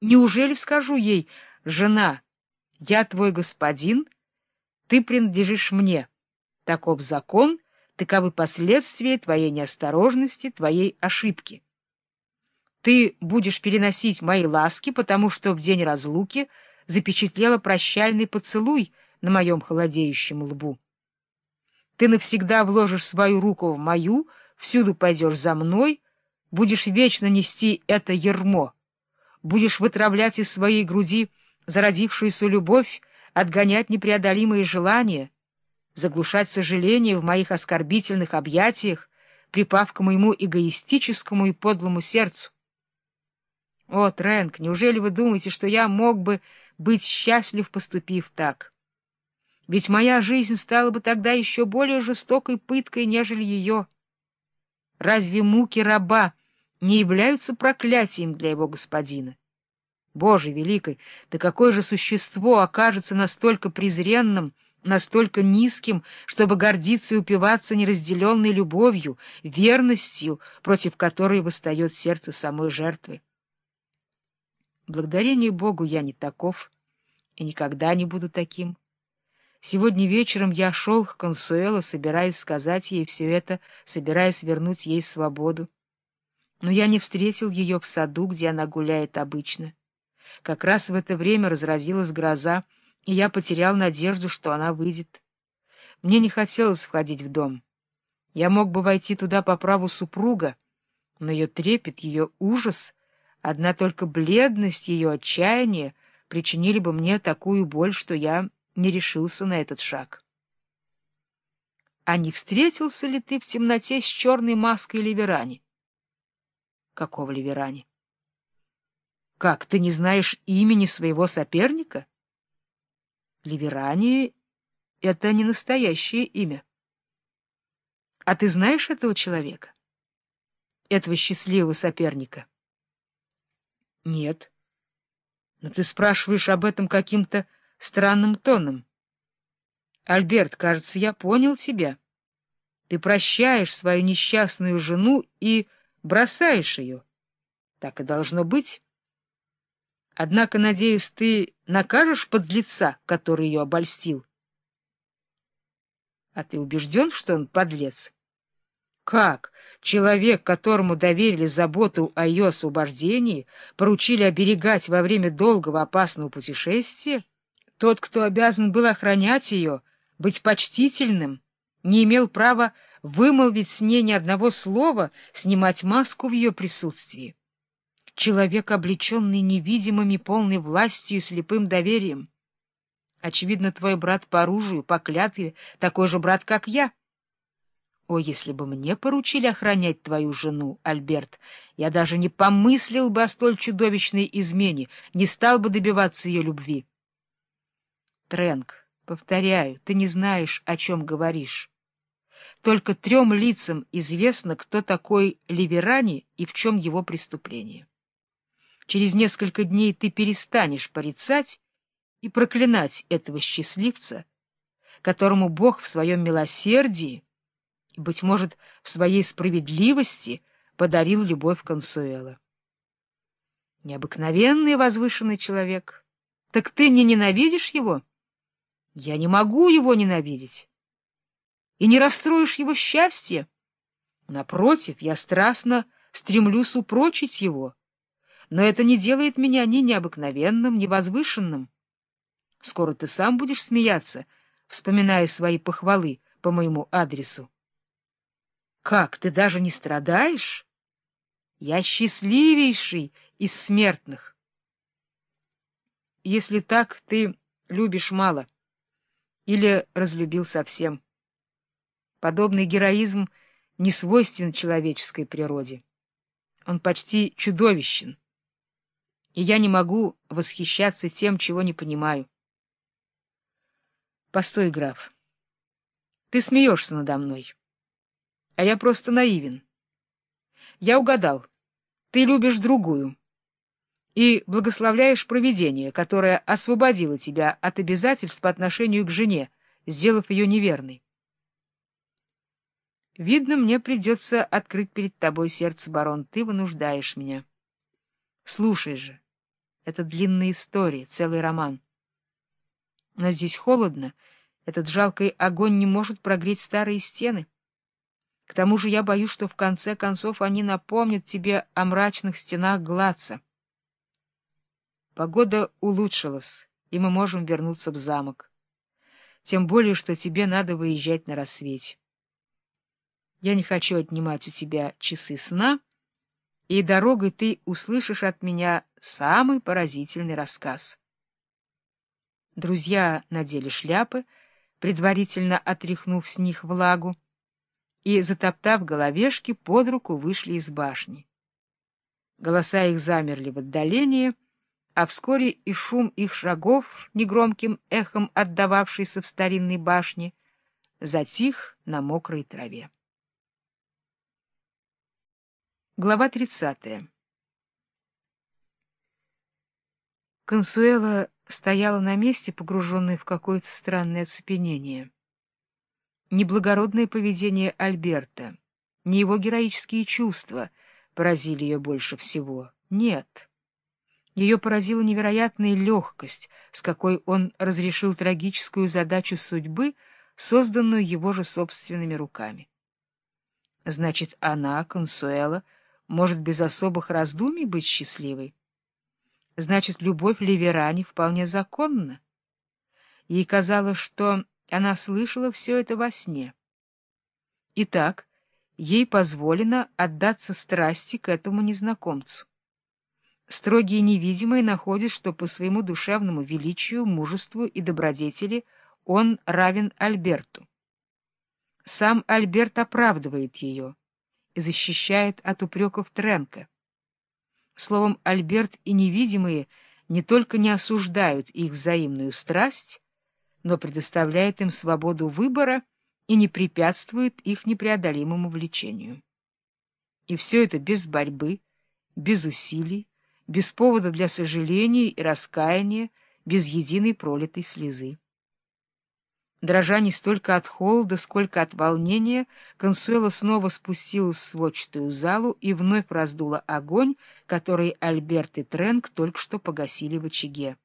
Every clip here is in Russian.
Неужели скажу ей, жена, я твой господин, ты принадлежишь мне, таков закон, таковы последствия твоей неосторожности, твоей ошибки. Ты будешь переносить мои ласки, потому что в день разлуки запечатлела прощальный поцелуй на моем холодеющем лбу. Ты навсегда вложишь свою руку в мою, всюду пойдешь за мной, будешь вечно нести это ермо, будешь вытравлять из своей груди зародившуюся любовь, отгонять непреодолимые желания, заглушать сожаление в моих оскорбительных объятиях, припав к моему эгоистическому и подлому сердцу. О, Трэнк, неужели вы думаете, что я мог бы быть счастлив, поступив так? Ведь моя жизнь стала бы тогда еще более жестокой пыткой, нежели ее. Разве муки раба не являются проклятием для его господина? Боже великий, да какое же существо окажется настолько презренным, настолько низким, чтобы гордиться и упиваться неразделенной любовью, верностью, против которой восстает сердце самой жертвы? Благодарение Богу я не таков и никогда не буду таким. Сегодня вечером я шел к Консуэло, собираясь сказать ей все это, собираясь вернуть ей свободу. Но я не встретил ее в саду, где она гуляет обычно. Как раз в это время разразилась гроза, и я потерял надежду, что она выйдет. Мне не хотелось входить в дом. Я мог бы войти туда по праву супруга, но ее трепет, ее ужас, одна только бледность, ее отчаяние причинили бы мне такую боль, что я не решился на этот шаг. А не встретился ли ты в темноте с черной маской Ливерани? Какого Ливерани? Как, ты не знаешь имени своего соперника? Ливерани — это не настоящее имя. А ты знаешь этого человека? Этого счастливого соперника? Нет. Но ты спрашиваешь об этом каким-то странным тоном. Альберт, кажется, я понял тебя. Ты прощаешь свою несчастную жену и бросаешь ее. Так и должно быть. Однако, надеюсь, ты накажешь подлеца, который ее обольстил. А ты убежден, что он подлец? Как? Человек, которому доверили заботу о ее освобождении, поручили оберегать во время долгого опасного путешествия? Тот, кто обязан был охранять ее, быть почтительным, не имел права вымолвить с ней ни одного слова, снимать маску в ее присутствии человек, облеченный невидимыми, полной властью и слепым доверием. Очевидно, твой брат по оружию, по клятве, такой же брат, как я. О, если бы мне поручили охранять твою жену, Альберт, я даже не помыслил бы о столь чудовищной измене, не стал бы добиваться ее любви. Трэнк, повторяю, ты не знаешь, о чем говоришь. Только трем лицам известно, кто такой Ливерани и в чем его преступление. Через несколько дней ты перестанешь порицать и проклинать этого счастливца, которому Бог в своем милосердии и, быть может, в своей справедливости подарил любовь Консуэла. Необыкновенный возвышенный человек. Так ты не ненавидишь его? Я не могу его ненавидеть. И не расстроишь его счастье? Напротив, я страстно стремлюсь упрочить его но это не делает меня ни необыкновенным, ни возвышенным. Скоро ты сам будешь смеяться, вспоминая свои похвалы по моему адресу. Как, ты даже не страдаешь? Я счастливейший из смертных. Если так, ты любишь мало или разлюбил совсем. Подобный героизм не свойствен человеческой природе. Он почти чудовищен и я не могу восхищаться тем, чего не понимаю. Постой, граф. Ты смеешься надо мной, а я просто наивен. Я угадал. Ты любишь другую и благословляешь провидение, которое освободило тебя от обязательств по отношению к жене, сделав ее неверной. Видно, мне придется открыть перед тобой сердце, барон. Ты вынуждаешь меня. Слушай же. Это длинная история, целый роман. Но здесь холодно, этот жалкий огонь не может прогреть старые стены. К тому же я боюсь, что в конце концов они напомнят тебе о мрачных стенах Гладца. Погода улучшилась, и мы можем вернуться в замок. Тем более, что тебе надо выезжать на рассвете. Я не хочу отнимать у тебя часы сна, и дорогой ты услышишь от меня самый поразительный рассказ. Друзья надели шляпы, предварительно отряхнув с них влагу, и, затоптав головешки, под руку вышли из башни. Голоса их замерли в отдалении, а вскоре и шум их шагов, негромким эхом отдававшийся в старинной башне, затих на мокрой траве. Глава 30. Консуэла стояла на месте, погруженная в какое-то странное оцепенение. Ни благородное поведение Альберта, ни его героические чувства поразили ее больше всего. Нет. Ее поразила невероятная легкость, с какой он разрешил трагическую задачу судьбы, созданную его же собственными руками. Значит, она, Консуэла, — может без особых раздумий быть счастливой. Значит, любовь Ливерани вполне законна. Ей казалось, что она слышала все это во сне. Итак, ей позволено отдаться страсти к этому незнакомцу. Строгие невидимые находят, что по своему душевному величию, мужеству и добродетели он равен Альберту. Сам Альберт оправдывает ее — защищает от упреков Тренка. Словом, Альберт и невидимые не только не осуждают их взаимную страсть, но предоставляют им свободу выбора и не препятствует их непреодолимому влечению. И все это без борьбы, без усилий, без повода для сожаления и раскаяния, без единой пролитой слезы. Дрожа не столько от холода, сколько от волнения, Консуэла снова спустилась в сводчатую залу и вновь раздула огонь, который Альберт и Тренк только что погасили в очаге.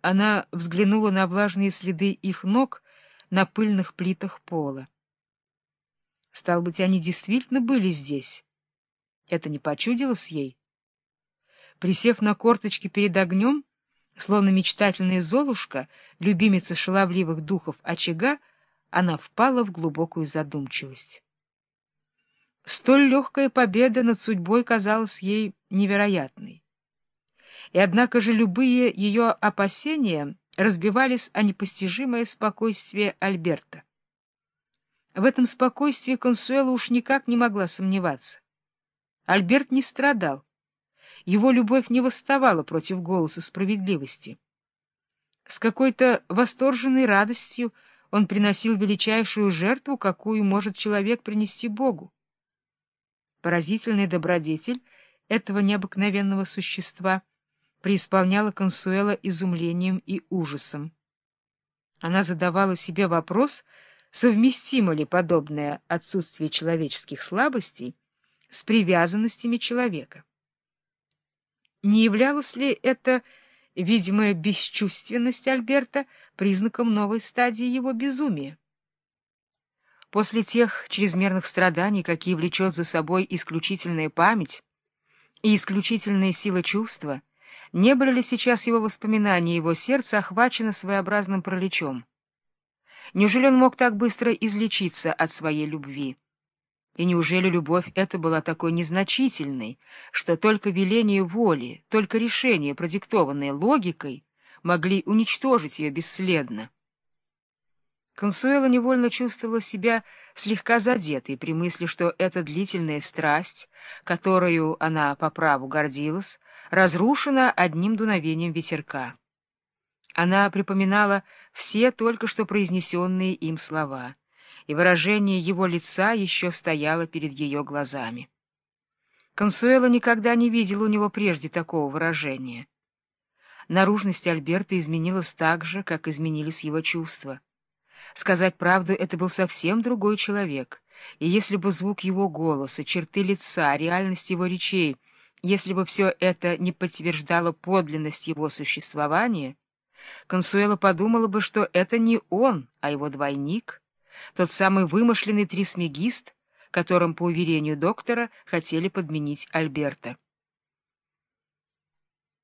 Она взглянула на влажные следы их ног на пыльных плитах пола. Стало быть, они действительно были здесь. Это не почудилось ей? Присев на корточки перед огнем, Словно мечтательная Золушка, любимица шаловливых духов очага, она впала в глубокую задумчивость. Столь легкая победа над судьбой казалась ей невероятной. И однако же любые ее опасения разбивались о непостижимое спокойствие Альберта. В этом спокойствии Консуэла уж никак не могла сомневаться. Альберт не страдал. Его любовь не восставала против голоса справедливости. С какой-то восторженной радостью он приносил величайшую жертву, какую может человек принести Богу. Поразительный добродетель этого необыкновенного существа преисполняла Консуэла изумлением и ужасом. Она задавала себе вопрос, совместимо ли подобное отсутствие человеческих слабостей с привязанностями человека. Не являлась ли это видимая бесчувственность Альберта признаком новой стадии его безумия? После тех чрезмерных страданий, какие влечет за собой исключительная память и исключительная сила чувства, не были ли сейчас его воспоминания его сердце охвачено своеобразным пролечом? Неужели он мог так быстро излечиться от своей любви? И неужели любовь эта была такой незначительной, что только веление воли, только решение, продиктованное логикой, могли уничтожить ее бесследно? Консуэла невольно чувствовала себя слегка задетой при мысли, что эта длительная страсть, которую она по праву гордилась, разрушена одним дуновением ветерка. Она припоминала все только что произнесенные им слова — и выражение его лица еще стояло перед ее глазами. Консуэла никогда не видела у него прежде такого выражения. Наружность Альберта изменилась так же, как изменились его чувства. Сказать правду, это был совсем другой человек, и если бы звук его голоса, черты лица, реальность его речей Если бы все это не подтверждало подлинность его существования, Консуэла подумала бы, что это не он, а его двойник, тот самый вымышленный трисмегист, которым, по уверению доктора, хотели подменить Альберта.